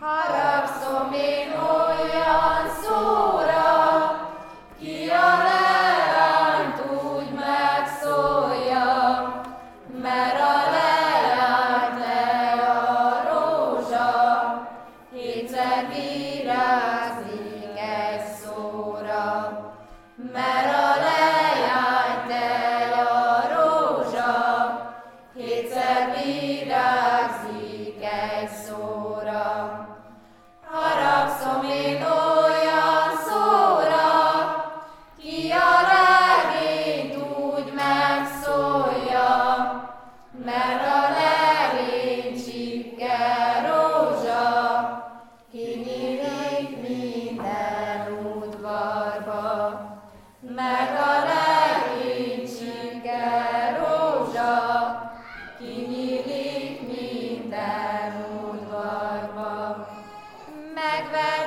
Haragszom én olyan szóra, ki a leányt úgy megszólja, mert a leányt le a rózsa, hétszer virágzik egy szóra, mert mert a legény csipke rózsa, kinyílik minden udvarba, meg a legény csipke rózsa, kinyílik minden udvarba. Megverték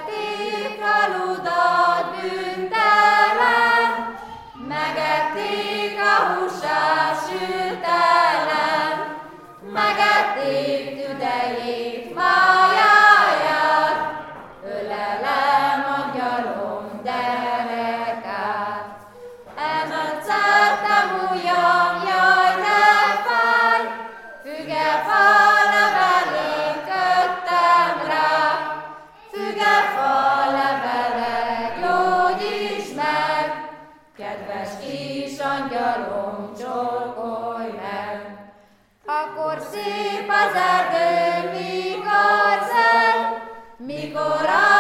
kedves kis angyalom, csókolj meg. Akkor szép az erdő, mikor zeng, mikor a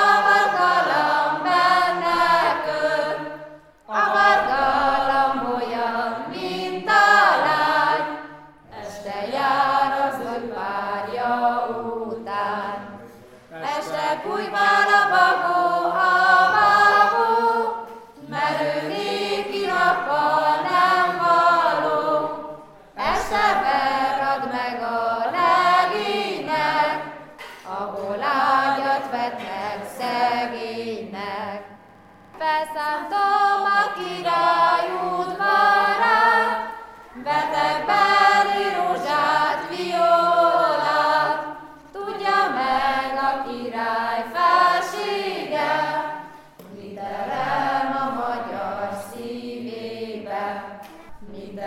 szegénynek, szegénynek. Beszántom a király udvarát, beteg bári rózsát, violát. Tudja meg a király felsége, mit a magyar szívébe, mit